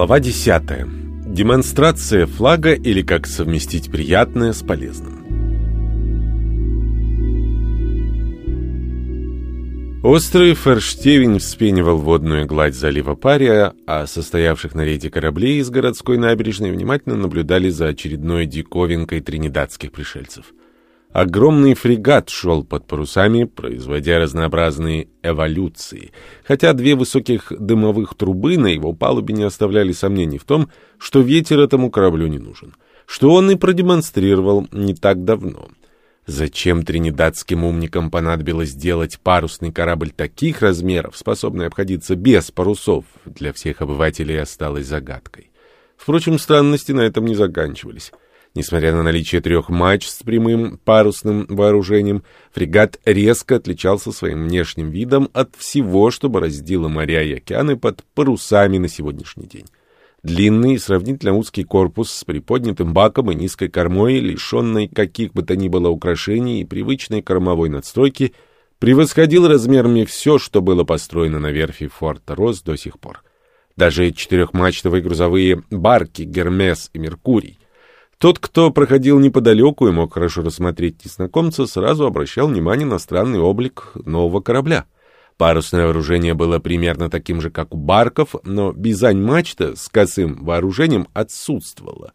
Глава 10. Демонстрация флага или как совместить приятное с полезным. Острый форштевень вспенивал водную гладь залива Пария, а состоявших на рейде кораблей из городской набережной внимательно наблюдали за очередной диковинкой тринидадских пришельцев. Огромный фрегат шел под парусами, производя разнообразные эволюции, хотя две высоких дымовых трубы на его палубе не оставляли сомнений в том, что ветер этому кораблю не нужен, что он и продемонстрировал не так давно — Зачем тринидадским умникам понадобилось сделать парусный корабль таких размеров, способный обходиться без парусов, для всех обывателей осталось загадкой. Впрочем, странности на этом не заканчивались. Несмотря на наличие трех матч с прямым парусным вооружением, фрегат резко отличался своим внешним видом от всего, что бороздило моря и океаны под парусами на сегодняшний день. Длинный, сравнительно узкий корпус с приподнятым баком и низкой кормой, лишенной каких бы то ни было украшений и привычной кормовой надстройки, превосходил размерами все, что было построено на верфи Форта Рос до сих пор. Даже четырехмачтовые грузовые барки «Гермес» и «Меркурий». Тот, кто проходил неподалеку и мог хорошо рассмотреть незнакомца, сразу обращал внимание на странный облик нового корабля — Парусное вооружение было примерно таким же, как у барков, но бизань-мачта с косым вооружением отсутствовала.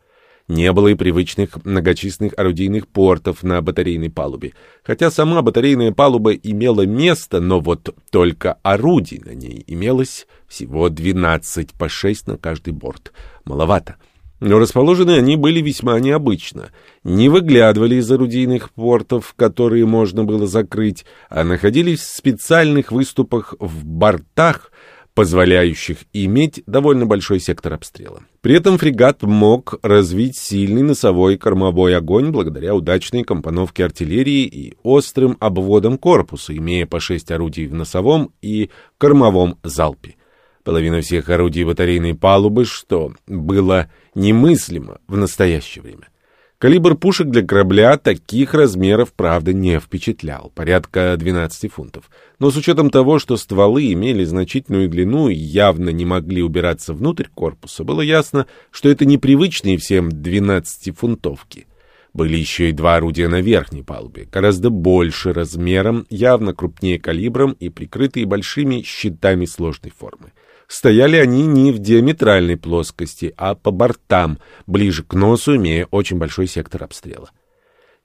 Не было и привычных многочисленных орудийных портов на батарейной палубе. Хотя сама батарейная палуба имела место, но вот только орудий на ней имелось всего 12 по 6 на каждый борт. Маловато. Но расположены они были весьма необычно. Не выглядывали из орудийных портов, которые можно было закрыть, а находились в специальных выступах в бортах, позволяющих иметь довольно большой сектор обстрела. При этом фрегат мог развить сильный носовой кормовой огонь благодаря удачной компоновке артиллерии и острым обводам корпуса, имея по шесть орудий в носовом и кормовом залпе. Половина всех орудий батарейной палубы, что было немыслимо в настоящее время. Калибр пушек для корабля таких размеров, правда, не впечатлял, порядка 12 фунтов. Но с учетом того, что стволы имели значительную длину и явно не могли убираться внутрь корпуса, было ясно, что это непривычные всем 12-фунтовки. Были еще и два орудия на верхней палубе, гораздо больше размером, явно крупнее калибром и прикрытые большими щитами сложной формы. Стояли они не в диаметральной плоскости, а по бортам, ближе к носу, имея очень большой сектор обстрела.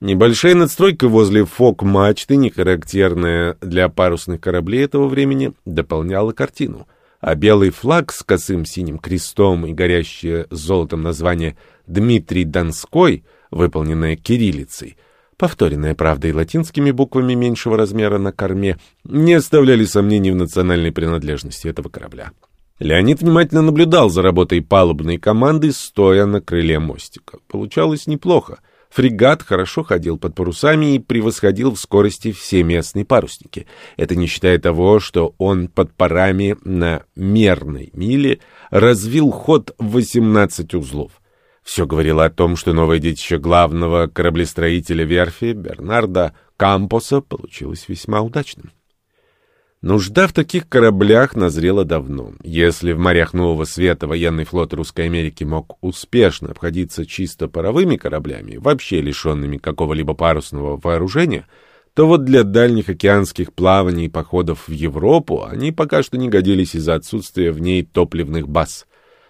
Небольшая надстройка возле фок-мачты, не характерная для парусных кораблей этого времени, дополняла картину. А белый флаг с косым синим крестом и горящее золотом название «Дмитрий Донской», выполненное кириллицей, повторенное, правда, и латинскими буквами меньшего размера на корме, не оставляли сомнений в национальной принадлежности этого корабля. Леонид внимательно наблюдал за работой палубной команды, стоя на крыле мостика. Получалось неплохо. Фрегат хорошо ходил под парусами и превосходил в скорости все местные парусники. Это не считая того, что он под парами на мерной миле развил ход в 18 узлов. Все говорило о том, что новое детище главного кораблестроителя верфи Бернарда Кампоса получилось весьма удачным. Нужда в таких кораблях назрела давно. Если в морях Нового Света военный флот Русской Америки мог успешно обходиться чисто паровыми кораблями, вообще лишенными какого-либо парусного вооружения, то вот для дальних океанских плаваний и походов в Европу они пока что не годились из-за отсутствия в ней топливных баз.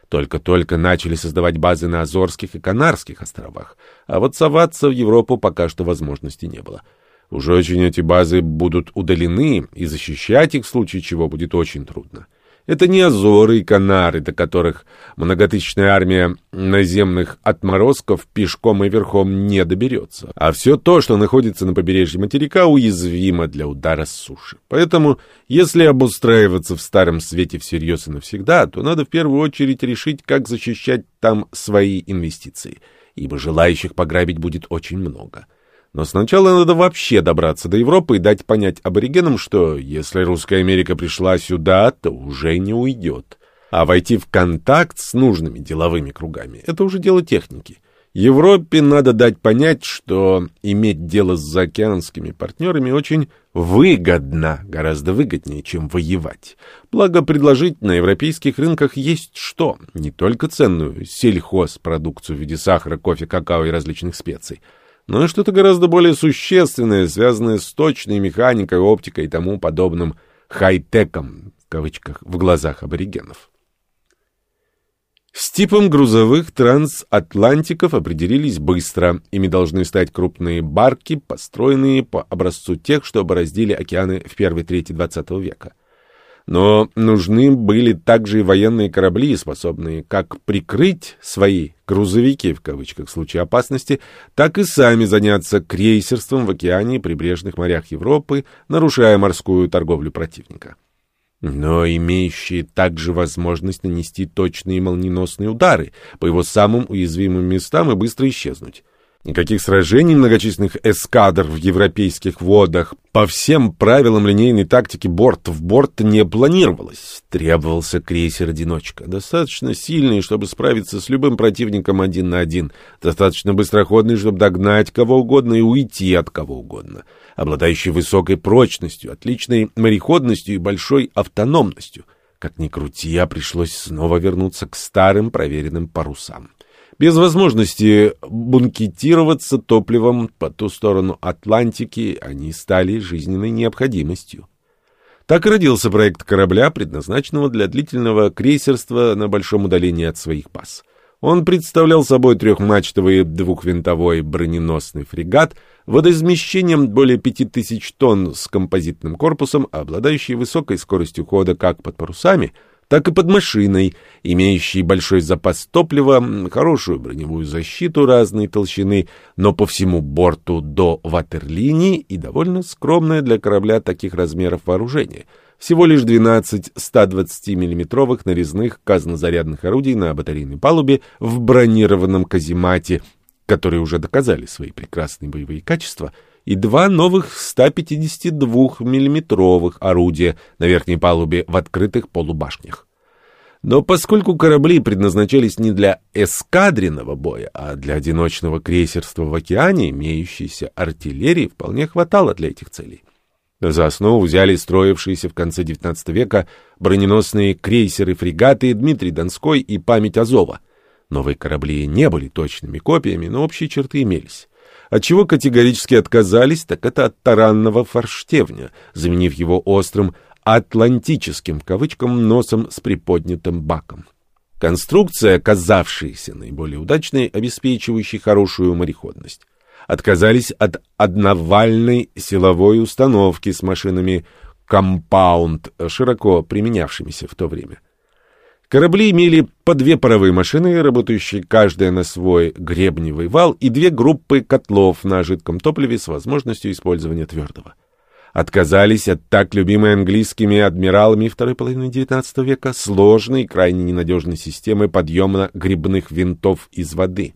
Только-только начали создавать базы на Азорских и Канарских островах, а вот соваться в Европу пока что возможности не было. Уже очень эти базы будут удалены, и защищать их в случае чего будет очень трудно. Это не Азоры и Канары, до которых многотысячная армия наземных отморозков пешком и верхом не доберется. А все то, что находится на побережье материка, уязвимо для удара с суши. Поэтому, если обустраиваться в Старом Свете всерьез и навсегда, то надо в первую очередь решить, как защищать там свои инвестиции, ибо желающих пограбить будет очень много. Но сначала надо вообще добраться до Европы и дать понять аборигенам, что если русская Америка пришла сюда, то уже не уйдет. А войти в контакт с нужными деловыми кругами — это уже дело техники. Европе надо дать понять, что иметь дело с заокеанскими партнерами очень выгодно, гораздо выгоднее, чем воевать. Благо, предложить на европейских рынках есть что? Не только ценную сельхозпродукцию в виде сахара, кофе, какао и различных специй, но и что-то гораздо более существенное, связанное с точной механикой, оптикой и тому подобным хай-теком, в кавычках, в глазах аборигенов. С типом грузовых трансатлантиков определились быстро. Ими должны стать крупные барки, построенные по образцу тех, что бороздили океаны в первой трети XX века. Но нужны были также и военные корабли, способные как прикрыть свои «грузовики» в кавычках в случае опасности, так и сами заняться крейсерством в океане и прибрежных морях Европы, нарушая морскую торговлю противника но имеющие также возможность нанести точные молниеносные удары по его самым уязвимым местам и быстро исчезнуть. Никаких сражений многочисленных эскадр в европейских водах по всем правилам линейной тактики борт в борт не планировалось. Требовался крейсер-одиночка, достаточно сильный, чтобы справиться с любым противником один на один, достаточно быстроходный, чтобы догнать кого угодно и уйти от кого угодно, обладающий высокой прочностью, отличной мореходностью и большой автономностью. Как ни крути, а пришлось снова вернуться к старым проверенным парусам. Без возможности бункетироваться топливом по ту сторону Атлантики они стали жизненной необходимостью. Так и родился проект корабля, предназначенного для длительного крейсерства на большом удалении от своих баз. Он представлял собой трехмачтовый двухвинтовой броненосный фрегат водоизмещением более 5000 тонн с композитным корпусом, обладающий высокой скоростью хода как под парусами — так и под машиной, имеющей большой запас топлива, хорошую броневую защиту разной толщины, но по всему борту до ватерлинии и довольно скромное для корабля таких размеров вооружение. Всего лишь 12 120-мм нарезных казнозарядных орудий на батарейной палубе в бронированном каземате, которые уже доказали свои прекрасные боевые качества — и два новых 152 миллиметровых орудия на верхней палубе в открытых полубашнях. Но поскольку корабли предназначались не для эскадренного боя, а для одиночного крейсерства в океане, имеющейся артиллерии вполне хватало для этих целей. За основу взяли строившиеся в конце XIX века броненосные крейсеры-фрегаты Дмитрий Донской и Память Азова. Новые корабли не были точными копиями, но общие черты имелись. От чего категорически отказались, так это от таранного форштевня, заменив его острым «атлантическим» в кавычкам носом с приподнятым баком. Конструкция, оказавшаяся наиболее удачной, обеспечивающей хорошую мореходность. Отказались от одновальной силовой установки с машинами «компаунд», широко применявшимися в то время. Корабли имели по две паровые машины, работающие каждая на свой гребневый вал, и две группы котлов на жидком топливе с возможностью использования твердого. Отказались от так любимой английскими адмиралами второй половины XIX века сложной и крайне ненадежной системы подъема грибных винтов из воды.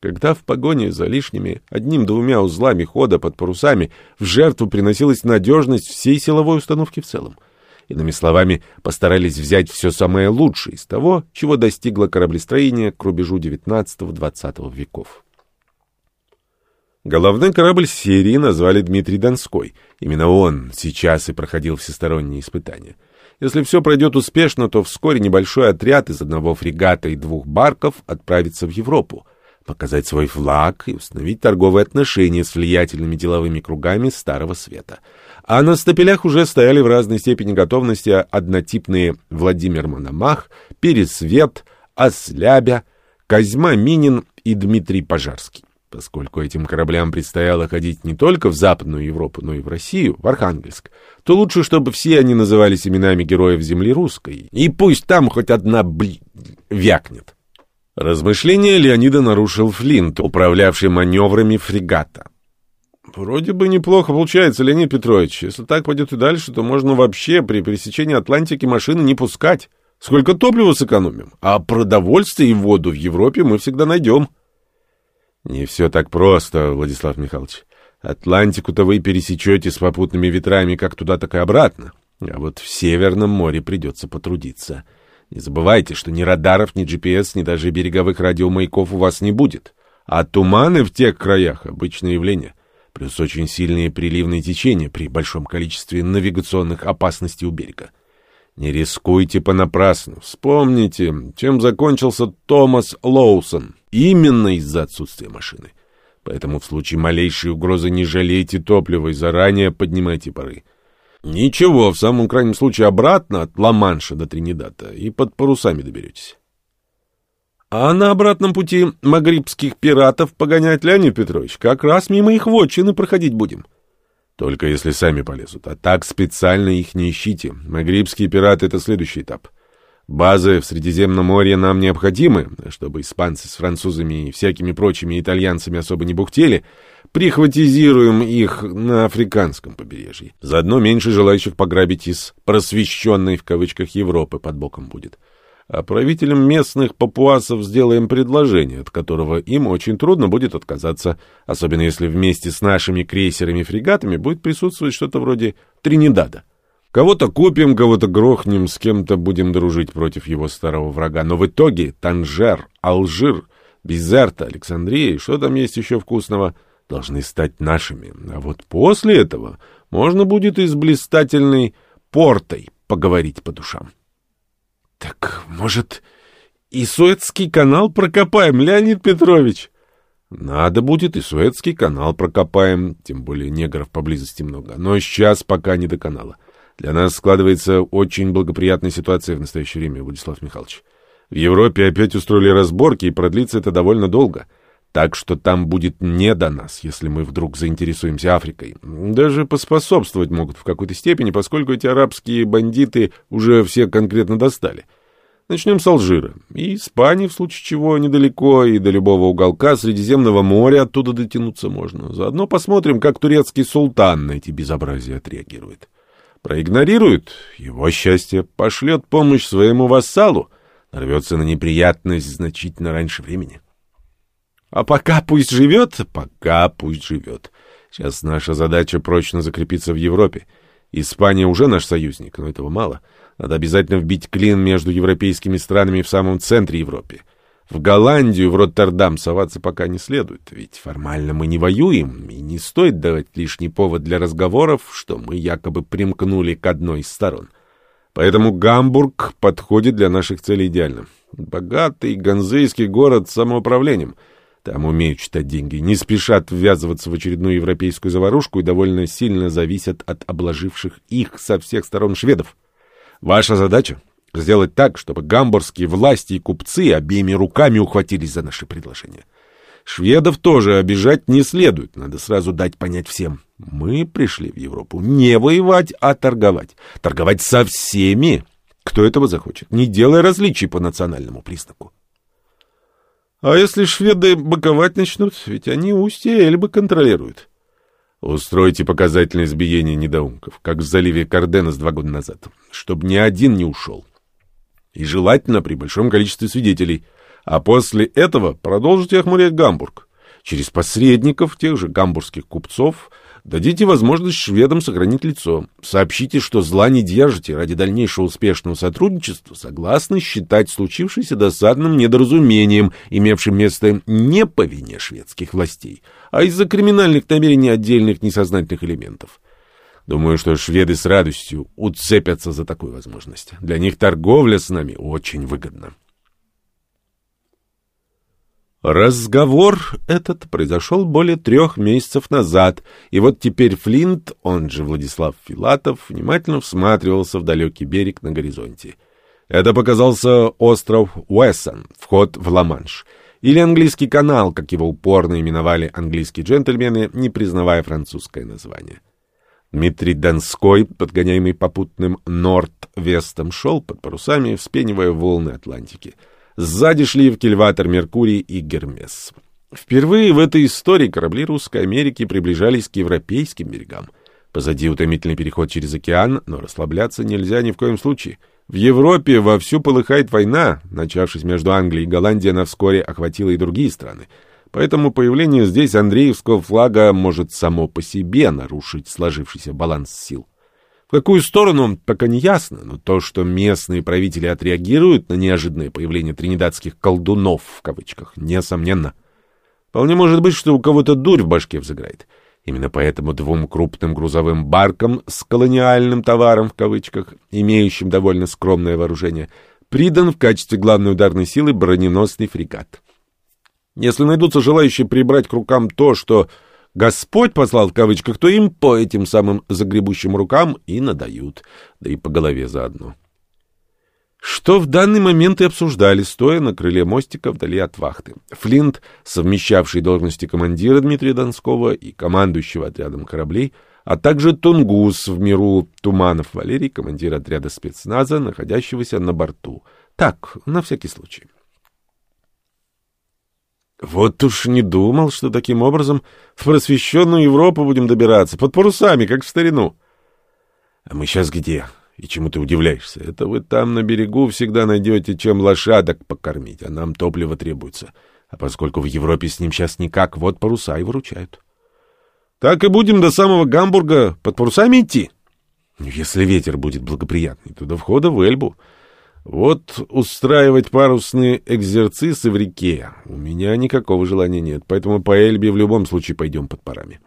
Когда в погоне за лишними одним-двумя узлами хода под парусами в жертву приносилась надежность всей силовой установки в целом — Иными словами, постарались взять все самое лучшее из того, чего достигло кораблестроение к рубежу XIX-XX веков. Головной корабль серии назвали Дмитрий Донской. Именно он сейчас и проходил всесторонние испытания. Если все пройдет успешно, то вскоре небольшой отряд из одного фрегата и двух барков отправится в Европу, показать свой флаг и установить торговые отношения с влиятельными деловыми кругами Старого Света — а на стапелях уже стояли в разной степени готовности однотипные Владимир Мономах, Пересвет, Ослябя, Козьма Минин и Дмитрий Пожарский. Поскольку этим кораблям предстояло ходить не только в Западную Европу, но и в Россию, в Архангельск, то лучше, чтобы все они назывались именами героев земли русской. И пусть там хоть одна бли... вякнет. Размышления Леонида нарушил Флинт, управлявший маневрами фрегата. Вроде бы неплохо получается, Леонид Петрович. Если так пойдет и дальше, то можно вообще при пересечении Атлантики машины не пускать. Сколько топлива сэкономим? А продовольствие и воду в Европе мы всегда найдем. Не все так просто, Владислав Михайлович. Атлантику-то вы пересечете с попутными ветрами как туда, так и обратно. А вот в Северном море придется потрудиться. Не забывайте, что ни радаров, ни GPS, ни даже береговых радиомаяков у вас не будет. А туманы в тех краях — обычное явление. Плюс очень сильные приливные течения при большом количестве навигационных опасностей у берега. Не рискуйте понапрасну. Вспомните, чем закончился Томас Лоусон. Именно из-за отсутствия машины. Поэтому в случае малейшей угрозы не жалейте топлива и заранее поднимайте пары. Ничего, в самом крайнем случае обратно от Ла-Манша до Тринидада и под парусами доберетесь. А на обратном пути магрибских пиратов погонять, Леонид Петрович, как раз мимо их вотчины проходить будем. Только если сами полезут. А так специально их не ищите. Магрибские пираты — это следующий этап. Базы в Средиземном море нам необходимы, чтобы испанцы с французами и всякими прочими итальянцами особо не бухтели. Прихватизируем их на африканском побережье. Заодно меньше желающих пограбить из «просвещенной» в кавычках Европы под боком будет а правителям местных папуасов сделаем предложение, от которого им очень трудно будет отказаться, особенно если вместе с нашими крейсерами-фрегатами будет присутствовать что-то вроде Тринидада. Кого-то купим, кого-то грохнем, с кем-то будем дружить против его старого врага. Но в итоге Танжер, Алжир, Bizerta, Александрия и что там есть еще вкусного, должны стать нашими. А вот после этого можно будет и с блистательной портой поговорить по душам. Так, может, и Суэцкий канал прокопаем, Леонид Петрович? Надо будет и Суэцкий канал прокопаем, тем более негров поблизости много. Но сейчас пока не до канала. Для нас складывается очень благоприятная ситуация в настоящее время, Владислав Михайлович. В Европе опять устроили разборки, и продлится это довольно долго. Так что там будет не до нас, если мы вдруг заинтересуемся Африкой. Даже поспособствовать могут в какой-то степени, поскольку эти арабские бандиты уже все конкретно достали. Начнем с Алжира. И Испании, в случае чего, недалеко, и до любого уголка Средиземного моря оттуда дотянуться можно. Заодно посмотрим, как турецкий султан на эти безобразия отреагирует. Проигнорирует — его счастье, пошлет помощь своему вассалу, нарвется на неприятность значительно раньше времени. А пока пусть живет, пока пусть живет. Сейчас наша задача прочно закрепиться в Европе. Испания уже наш союзник, но этого мало. Надо обязательно вбить клин между европейскими странами в самом центре Европы. В Голландию, в Роттердам соваться пока не следует, ведь формально мы не воюем, и не стоит давать лишний повод для разговоров, что мы якобы примкнули к одной из сторон. Поэтому Гамбург подходит для наших целей идеально. Богатый ганзейский город с самоуправлением — там умеют читать деньги, не спешат ввязываться в очередную европейскую заварушку и довольно сильно зависят от обложивших их со всех сторон шведов. Ваша задача — сделать так, чтобы гамбургские власти и купцы обеими руками ухватились за наши предложения. Шведов тоже обижать не следует, надо сразу дать понять всем. Мы пришли в Европу не воевать, а торговать. Торговать со всеми, кто этого захочет, не делая различий по национальному признаку. А если шведы боковать начнут, ведь они устье Эльбы контролируют. Устройте показательное избиение недоумков, как в заливе Карденас два года назад, чтобы ни один не ушел. И желательно при большом количестве свидетелей. А после этого продолжите охмурять Гамбург. Через посредников, тех же гамбургских купцов, Дадите возможность шведам сохранить лицо. Сообщите, что зла не держите ради дальнейшего успешного сотрудничества, согласны считать случившееся досадным недоразумением, имевшим место не по вине шведских властей, а из-за криминальных намерений отдельных несознательных элементов. Думаю, что шведы с радостью уцепятся за такую возможность. Для них торговля с нами очень выгодна. Разговор этот произошел более трех месяцев назад, и вот теперь Флинт, он же Владислав Филатов, внимательно всматривался в далекий берег на горизонте. Это показался остров Уэссон, вход в Ла-Манш, или английский канал, как его упорно именовали английские джентльмены, не признавая французское название. Дмитрий Донской, подгоняемый попутным Норд-Вестом, шел под парусами, вспенивая волны Атлантики — Сзади шли в кильватор Меркурий и Гермес. Впервые в этой истории корабли Русской Америки приближались к европейским берегам. Позади утомительный переход через океан, но расслабляться нельзя ни в коем случае. В Европе вовсю полыхает война, начавшись между Англией и Голландией, она вскоре охватила и другие страны. Поэтому появление здесь Андреевского флага может само по себе нарушить сложившийся баланс сил. В какую сторону, пока не ясно, но то, что местные правители отреагируют на неожиданное появление тринидадских «колдунов», в кавычках, несомненно. Вполне может быть, что у кого-то дурь в башке взыграет. Именно поэтому двум крупным грузовым баркам с колониальным товаром в кавычках, имеющим довольно скромное вооружение, придан в качестве главной ударной силы броненосный фрегат. Если найдутся желающие прибрать к рукам то, что Господь послал в кавычках, то им по этим самым загребущим рукам и надают, да и по голове заодно. Что в данный момент и обсуждали, стоя на крыле мостика вдали от вахты. Флинт, совмещавший должности командира Дмитрия Донского и командующего отрядом кораблей, а также Тунгус в миру Туманов Валерий, командир отряда спецназа, находящегося на борту. Так, на всякий случай. Вот уж не думал, что таким образом в просвещенную Европу будем добираться, под парусами, как в старину. А мы сейчас где? И чему ты удивляешься? Это вы там на берегу всегда найдете, чем лошадок покормить, а нам топливо требуется. А поскольку в Европе с ним сейчас никак, вот паруса и выручают. Так и будем до самого Гамбурга под парусами идти? Если ветер будет благоприятный, то до входа в Эльбу. Вот устраивать парусные экзерцисы в реке у меня никакого желания нет, поэтому по Эльбе в любом случае пойдем под парами.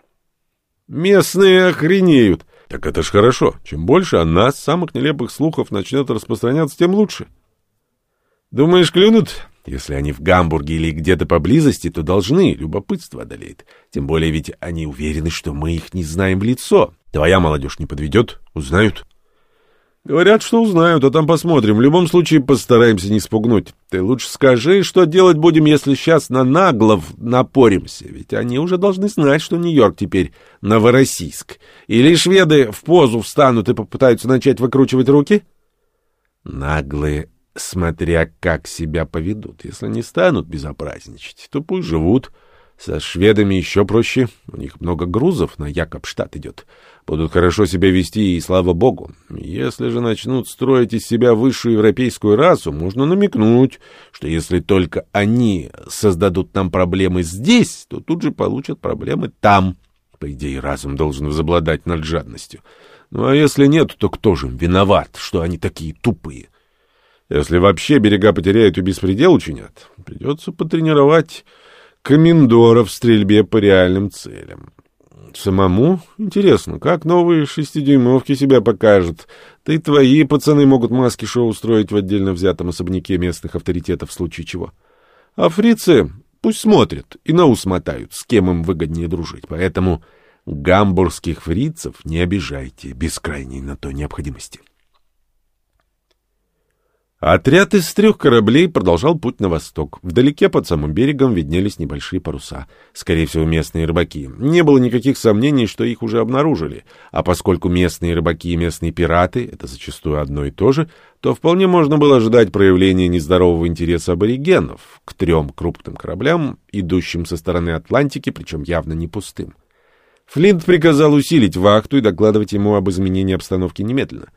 Местные охренеют. Так это ж хорошо. Чем больше о нас самых нелепых слухов начнет распространяться, тем лучше. Думаешь, клюнут? Если они в Гамбурге или где-то поблизости, то должны, любопытство одолеет. Тем более ведь они уверены, что мы их не знаем в лицо. Твоя молодежь не подведет, узнают. Говорят, что узнают, а там посмотрим. В любом случае постараемся не спугнуть. Ты лучше скажи, что делать будем, если сейчас на наглов напоримся. Ведь они уже должны знать, что Нью-Йорк теперь Новороссийск. Или шведы в позу встанут и попытаются начать выкручивать руки? Наглые, смотря как себя поведут. Если не станут безобразничать, то пусть живут. Со шведами еще проще. У них много грузов на Якобштадт идет будут хорошо себя вести, и слава богу. Если же начнут строить из себя высшую европейскую расу, можно намекнуть, что если только они создадут нам проблемы здесь, то тут же получат проблемы там. По идее, разум должен возобладать над жадностью. Ну а если нет, то кто же виноват, что они такие тупые? Если вообще берега потеряют и беспредел учинят, придется потренировать комендоров в стрельбе по реальным целям. Самому? Интересно, как новые шестидюймовки себя покажут? Да и твои пацаны могут маски-шоу устроить в отдельно взятом особняке местных авторитетов в случае чего. А фрицы пусть смотрят и на ус мотают, с кем им выгоднее дружить. Поэтому гамбургских фрицев не обижайте без крайней на то необходимости. Отряд из трех кораблей продолжал путь на восток. Вдалеке под самым берегом виднелись небольшие паруса. Скорее всего, местные рыбаки. Не было никаких сомнений, что их уже обнаружили. А поскольку местные рыбаки и местные пираты — это зачастую одно и то же, то вполне можно было ожидать проявления нездорового интереса аборигенов к трем крупным кораблям, идущим со стороны Атлантики, причем явно не пустым. Флинт приказал усилить вахту и докладывать ему об изменении обстановки немедленно.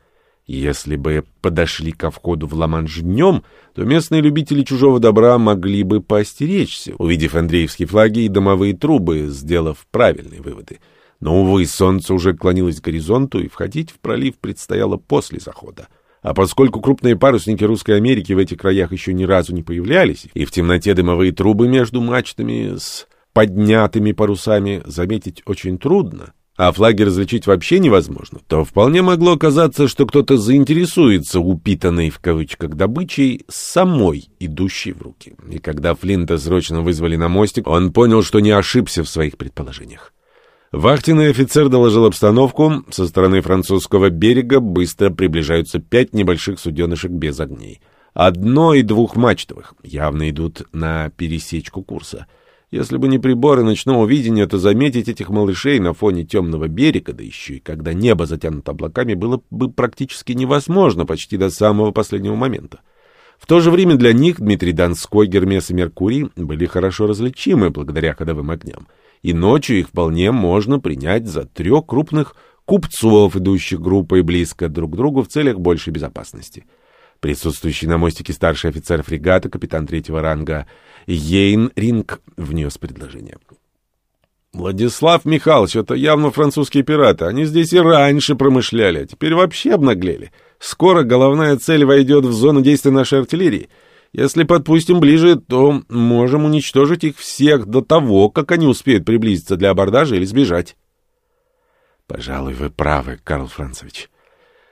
Если бы подошли ко входу в Ла-Манш днем, то местные любители чужого добра могли бы поостеречься, увидев Андреевские флаги и домовые трубы, сделав правильные выводы. Но, увы, солнце уже клонилось к горизонту, и входить в пролив предстояло после захода. А поскольку крупные парусники Русской Америки в этих краях еще ни разу не появлялись, и в темноте дымовые трубы между мачтами с поднятыми парусами заметить очень трудно, а флаги различить вообще невозможно, то вполне могло оказаться, что кто-то заинтересуется упитанной в кавычках добычей самой идущей в руки. И когда Флинта срочно вызвали на мостик, он понял, что не ошибся в своих предположениях. Вахтенный офицер доложил обстановку. Со стороны французского берега быстро приближаются пять небольших суденышек без огней. Одно и двухмачтовых, явно идут на пересечку курса. Если бы не приборы ночного видения, то заметить этих малышей на фоне темного берега, да еще и когда небо затянуто облаками, было бы практически невозможно почти до самого последнего момента. В то же время для них Дмитрий Донской, Гермес и Меркурий были хорошо различимы благодаря ходовым огням, и ночью их вполне можно принять за трех крупных купцов, идущих группой близко друг к другу в целях большей безопасности. Присутствующий на мостике старший офицер фрегата, капитан третьего ранга Ейн Ринг, внес предложение. Владислав Михайлович, это явно французские пираты. Они здесь и раньше промышляли, а теперь вообще обнаглели. Скоро головная цель войдет в зону действия нашей артиллерии. Если подпустим ближе, то можем уничтожить их всех до того, как они успеют приблизиться для абордажа или сбежать. Пожалуй, вы правы, Карл Францевич.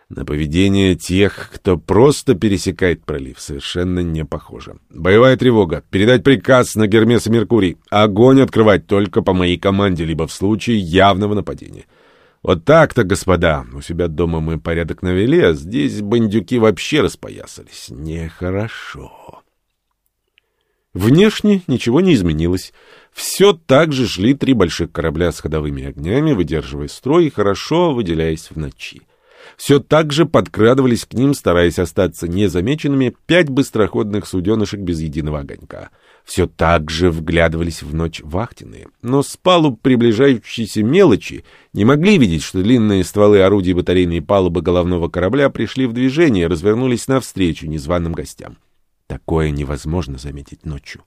На поведение тех, кто просто пересекает пролив, совершенно не похоже. Боевая тревога. Передать приказ на Гермес и Меркурий. Огонь открывать только по моей команде, либо в случае явного нападения. Вот так-то, господа. У себя дома мы порядок навели, а здесь бандюки вообще распоясались. Нехорошо. Внешне ничего не изменилось. Все так же шли три больших корабля с ходовыми огнями, выдерживая строй и хорошо выделяясь в ночи. Все так же подкрадывались к ним, стараясь остаться незамеченными, пять быстроходных суденышек без единого огонька. Все так же вглядывались в ночь вахтенные, но с палуб приближающиеся мелочи не могли видеть, что длинные стволы орудий батарейной палубы головного корабля пришли в движение и развернулись навстречу незваным гостям. Такое невозможно заметить ночью.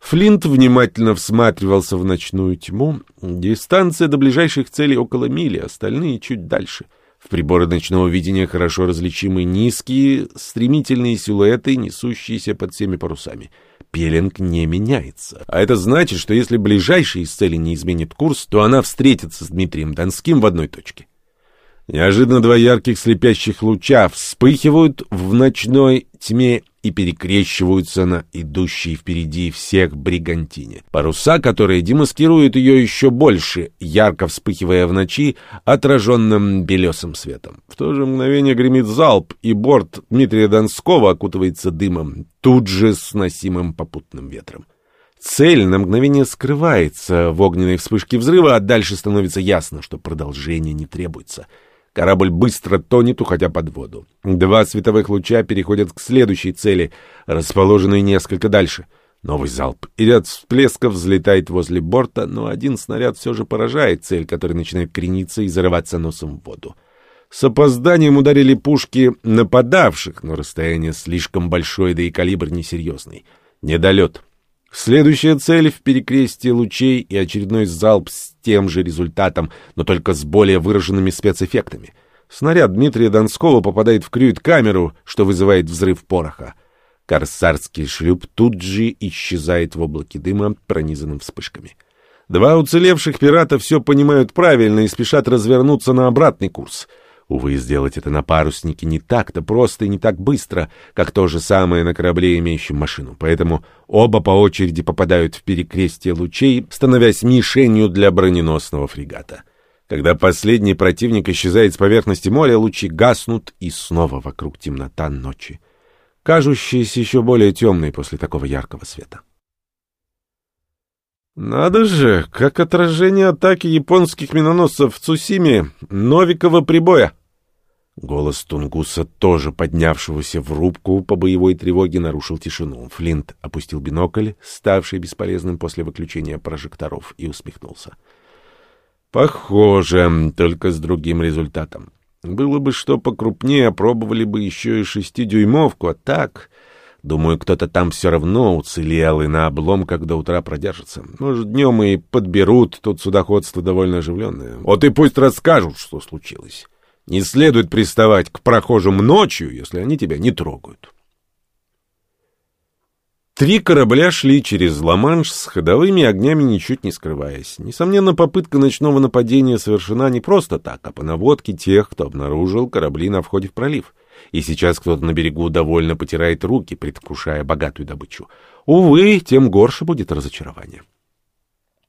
Флинт внимательно всматривался в ночную тьму. Дистанция до ближайших целей около мили, остальные чуть дальше — в приборы ночного видения хорошо различимы низкие, стремительные силуэты, несущиеся под всеми парусами. Пеленг не меняется. А это значит, что если ближайшая из целей не изменит курс, то она встретится с Дмитрием Донским в одной точке. Неожиданно два ярких слепящих луча вспыхивают в ночной тьме и перекрещиваются на идущей впереди всех бригантине. Паруса, которые демаскируют ее еще больше, ярко вспыхивая в ночи отраженным белесым светом. В то же мгновение гремит залп, и борт Дмитрия Донского окутывается дымом, тут же сносимым попутным ветром. Цель на мгновение скрывается в огненной вспышке взрыва, а дальше становится ясно, что продолжение не требуется — Корабль быстро тонет, уходя под воду. Два световых луча переходят к следующей цели, расположенной несколько дальше. Новый залп, и ряд всплесков взлетает возле борта, но один снаряд все же поражает цель, которая начинает крениться и зарываться носом в воду. С опозданием ударили пушки нападавших, но расстояние слишком большое, да и калибр несерьезный. Недолет. Следующая цель в перекрестии лучей и очередной залп с тем же результатом, но только с более выраженными спецэффектами. Снаряд Дмитрия Донского попадает в крюит-камеру, что вызывает взрыв пороха. Корсарский шлюп тут же исчезает в облаке дыма, пронизанным вспышками. Два уцелевших пирата все понимают правильно и спешат развернуться на обратный курс — Увы, сделать это на паруснике не так-то просто и не так быстро, как то же самое на корабле, имеющем машину. Поэтому оба по очереди попадают в перекрестие лучей, становясь мишенью для броненосного фрегата. Когда последний противник исчезает с поверхности моря, лучи гаснут, и снова вокруг темнота ночи, кажущаяся еще более темной после такого яркого света. Надо же, как отражение атаки японских миноносцев в Цусиме Новикова прибоя. Голос Тунгуса, тоже поднявшегося в рубку по боевой тревоге, нарушил тишину. Флинт опустил бинокль, ставший бесполезным после выключения прожекторов, и усмехнулся. Похоже, только с другим результатом. Было бы что покрупнее, пробовали бы еще и шестидюймовку, а так... Думаю, кто-то там все равно уцелел и на обломках до утра продержится. Может, днем и подберут, тут судоходство довольно оживленное. Вот и пусть расскажут, что случилось. Не следует приставать к прохожим ночью, если они тебя не трогают. Три корабля шли через Ла-Манш с ходовыми огнями, ничуть не скрываясь. Несомненно, попытка ночного нападения совершена не просто так, а по наводке тех, кто обнаружил корабли на входе в пролив. И сейчас кто-то на берегу довольно потирает руки, предвкушая богатую добычу. Увы, тем горше будет разочарование.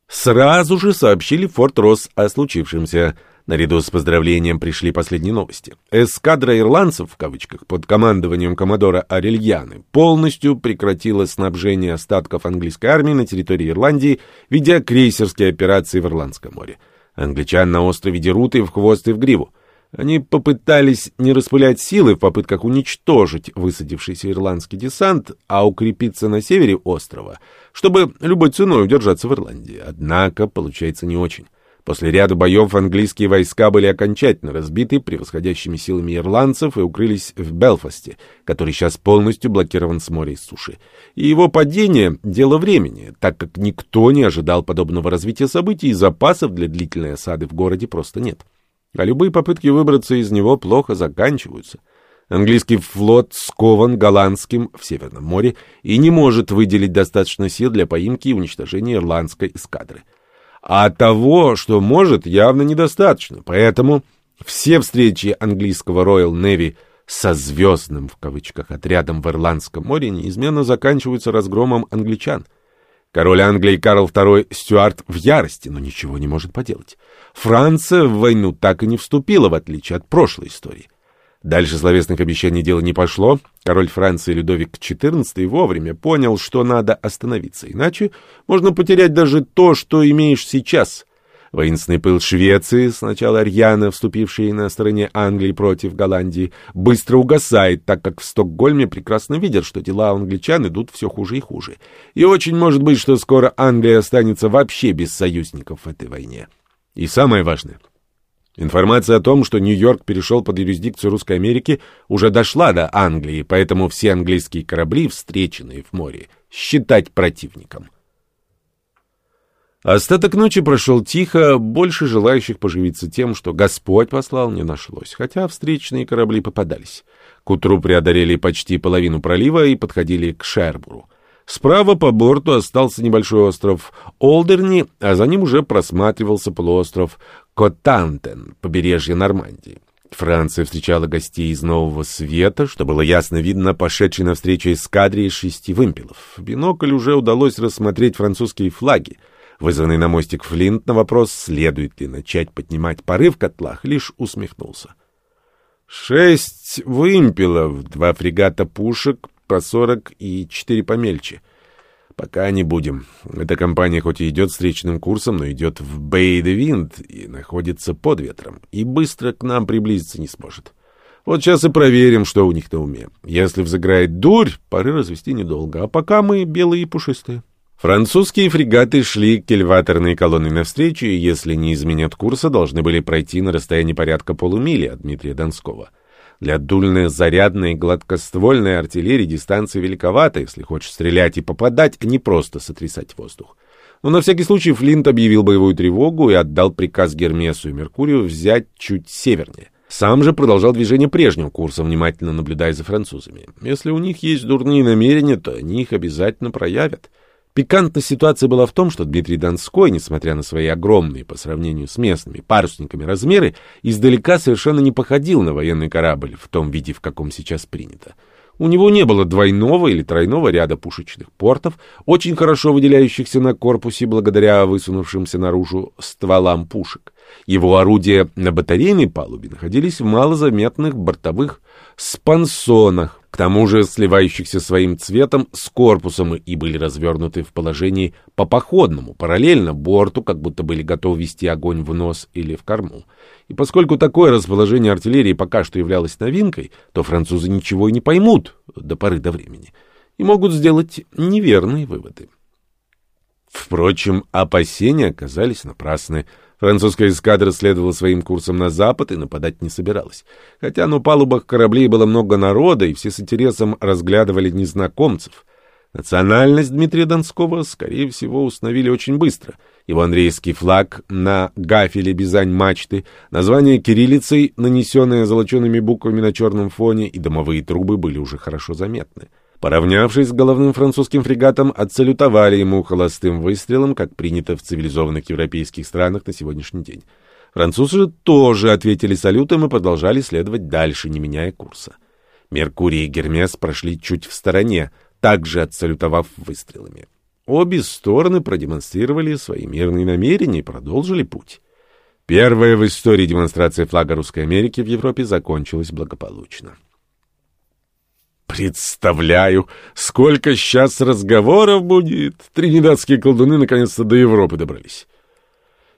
Сразу же сообщили Форт Росс о случившемся. Наряду с поздравлением пришли последние новости. Эскадра ирландцев, в кавычках, под командованием коммодора Арельяны, полностью прекратила снабжение остатков английской армии на территории Ирландии, ведя крейсерские операции в Ирландском море. Англичан на острове дерут и в хвост, и в гриву. Они попытались не распылять силы в попытках уничтожить высадившийся ирландский десант, а укрепиться на севере острова, чтобы любой ценой удержаться в Ирландии. Однако получается не очень. После ряда боев английские войска были окончательно разбиты превосходящими силами ирландцев и укрылись в Белфасте, который сейчас полностью блокирован с моря и суши. И его падение — дело времени, так как никто не ожидал подобного развития событий, и запасов для длительной осады в городе просто нет. А любые попытки выбраться из него плохо заканчиваются. Английский флот скован голландским в Северном море и не может выделить достаточно сил для поимки и уничтожения ирландской эскадры. А того, что может, явно недостаточно. Поэтому все встречи английского Royal Navy со «звездным» в кавычках отрядом в Ирландском море неизменно заканчиваются разгромом англичан. Король Англии Карл II Стюарт в ярости, но ничего не может поделать. Франция в войну так и не вступила, в отличие от прошлой истории. Дальше словесных обещаний дело не пошло. Король Франции Людовик XIV вовремя понял, что надо остановиться, иначе можно потерять даже то, что имеешь сейчас. Воинственный пыл Швеции, сначала Арьяна, вступившей на стороне Англии против Голландии, быстро угасает, так как в Стокгольме прекрасно видят, что дела англичан идут все хуже и хуже. И очень может быть, что скоро Англия останется вообще без союзников в этой войне. И самое важное — Информация о том, что Нью-Йорк перешел под юрисдикцию Русской Америки, уже дошла до Англии, поэтому все английские корабли, встреченные в море, считать противником. Остаток ночи прошел тихо, больше желающих поживиться тем, что Господь послал, не нашлось, хотя встречные корабли попадались. К утру преодолели почти половину пролива и подходили к Шербуру. Справа по борту остался небольшой остров Олдерни, а за ним уже просматривался полуостров Котантен, побережье Нормандии. Франция встречала гостей из Нового Света, что было ясно видно пошедшей навстречу эскадре из шести вымпелов. В бинокль уже удалось рассмотреть французские флаги. Вызванный на мостик Флинт на вопрос, следует ли начать поднимать пары в котлах, лишь усмехнулся. «Шесть вымпелов, два фрегата пушек, по сорок и четыре помельче. Пока не будем. Эта компания хоть и идет встречным курсом, но идет в Бейд-Винд и находится под ветром, и быстро к нам приблизиться не сможет. Вот сейчас и проверим, что у них на уме. Если взыграет дурь, пары развести недолго, а пока мы белые и пушистые. Французские фрегаты шли к кельваторной колонне навстречу, и если не изменят курса, должны были пройти на расстоянии порядка полумили от Дмитрия Донского. Для дульно-зарядной гладкоствольной артиллерии дистанция великовата, если хочешь стрелять и попадать, а не просто сотрясать воздух. Но на всякий случай Флинт объявил боевую тревогу и отдал приказ Гермесу и Меркурию взять чуть севернее. Сам же продолжал движение прежним курсом, внимательно наблюдая за французами. Если у них есть дурные намерения, то они их обязательно проявят. Пикантность ситуации была в том, что Дмитрий Донской, несмотря на свои огромные по сравнению с местными парусниками размеры, издалека совершенно не походил на военный корабль в том виде, в каком сейчас принято. У него не было двойного или тройного ряда пушечных портов, очень хорошо выделяющихся на корпусе благодаря высунувшимся наружу стволам пушек. Его орудия на батарейной палубе находились в малозаметных бортовых спансонах, к тому же сливающихся своим цветом с корпусом и были развернуты в положении по походному, параллельно борту, как будто были готовы вести огонь в нос или в корму. И поскольку такое расположение артиллерии пока что являлось новинкой, то французы ничего и не поймут до поры до времени и могут сделать неверные выводы. Впрочем, опасения оказались напрасны. Французская эскадра следовала своим курсом на запад и нападать не собиралась. Хотя на палубах кораблей было много народа, и все с интересом разглядывали незнакомцев. Национальность Дмитрия Донского, скорее всего, установили очень быстро. Его андрейский флаг на гафеле Бизань-мачты, название кириллицей, нанесенное золочеными буквами на черном фоне, и домовые трубы были уже хорошо заметны. Поравнявшись с головным французским фрегатом, отсалютовали ему холостым выстрелом, как принято в цивилизованных европейских странах на сегодняшний день. Французы же тоже ответили салютом и продолжали следовать дальше, не меняя курса. Меркурий и Гермес прошли чуть в стороне, также отсалютовав выстрелами. Обе стороны продемонстрировали свои мирные намерения и продолжили путь. Первая в истории демонстрация флага Русской Америки в Европе закончилась благополучно. Представляю, сколько сейчас разговоров будет. Тринидадские колдуны наконец-то до Европы добрались.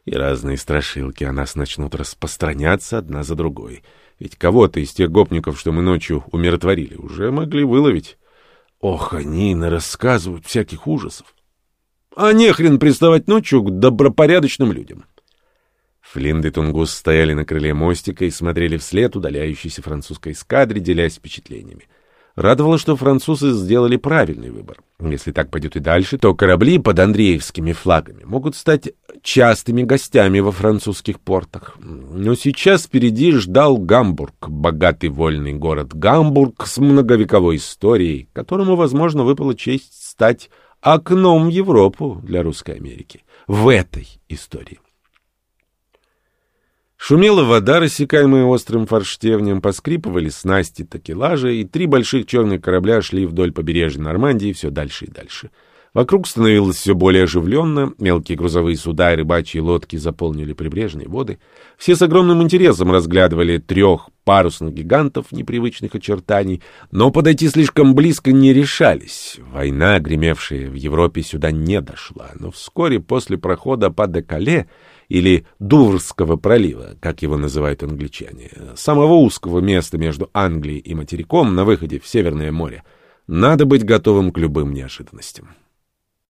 И разные страшилки о нас начнут распространяться одна за другой. Ведь кого-то из тех гопников, что мы ночью умиротворили, уже могли выловить. Ох, они рассказывают всяких ужасов. А нехрен приставать ночью к добропорядочным людям. Флинд и Тунгус стояли на крыле мостика и смотрели вслед удаляющейся французской эскадре, делясь впечатлениями. Радовало, что французы сделали правильный выбор. Если так пойдет и дальше, то корабли под Андреевскими флагами могут стать частыми гостями во французских портах. Но сейчас впереди ждал Гамбург, богатый вольный город Гамбург с многовековой историей, которому, возможно, выпала честь стать окном в Европу для Русской Америки. В этой истории. Шумела вода, рассекаемая острым форштевнем, поскрипывали снасти такелажа, и три больших черных корабля шли вдоль побережья Нормандии все дальше и дальше. Вокруг становилось все более оживленно, мелкие грузовые суда и рыбачьи лодки заполнили прибрежные воды. Все с огромным интересом разглядывали трех парусных гигантов непривычных очертаний, но подойти слишком близко не решались. Война, гремевшая в Европе, сюда не дошла, но вскоре после прохода по Декале или Дуврского пролива, как его называют англичане, самого узкого места между Англией и материком на выходе в Северное море, надо быть готовым к любым неожиданностям.